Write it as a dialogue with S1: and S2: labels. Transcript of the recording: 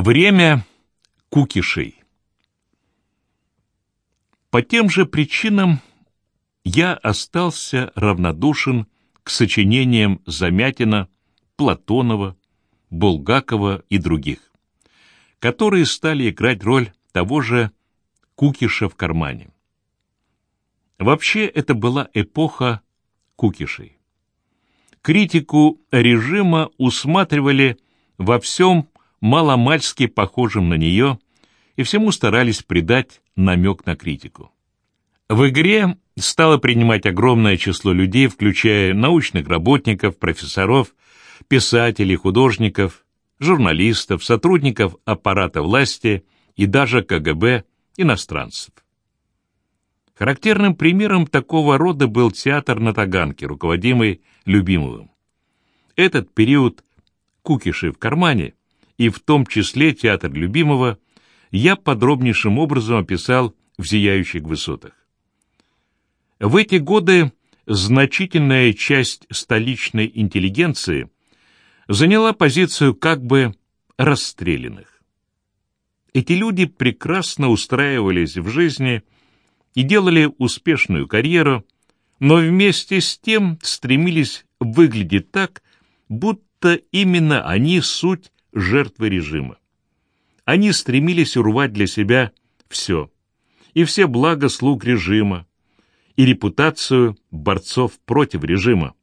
S1: Время кукишей. По тем же причинам я остался равнодушен к сочинениям Замятина, Платонова, Булгакова и других, которые стали играть роль того же кукиша в кармане. Вообще это была эпоха кукишей. Критику режима усматривали во всем маломальски похожим на нее и всему старались придать намек на критику. В игре стало принимать огромное число людей, включая научных работников, профессоров, писателей, художников, журналистов, сотрудников аппарата власти и даже КГБ иностранцев. Характерным примером такого рода был театр на Таганке, руководимый Любимовым. Этот период кукиши в кармане, и в том числе театр Любимого, я подробнейшим образом описал в «Зияющих высотах». В эти годы значительная часть столичной интеллигенции заняла позицию как бы расстрелянных. Эти люди прекрасно устраивались в жизни и делали успешную карьеру, но вместе с тем стремились выглядеть так, будто именно они суть жертвы режима. Они стремились урвать для себя все, и все блага слуг режима, и репутацию борцов против режима.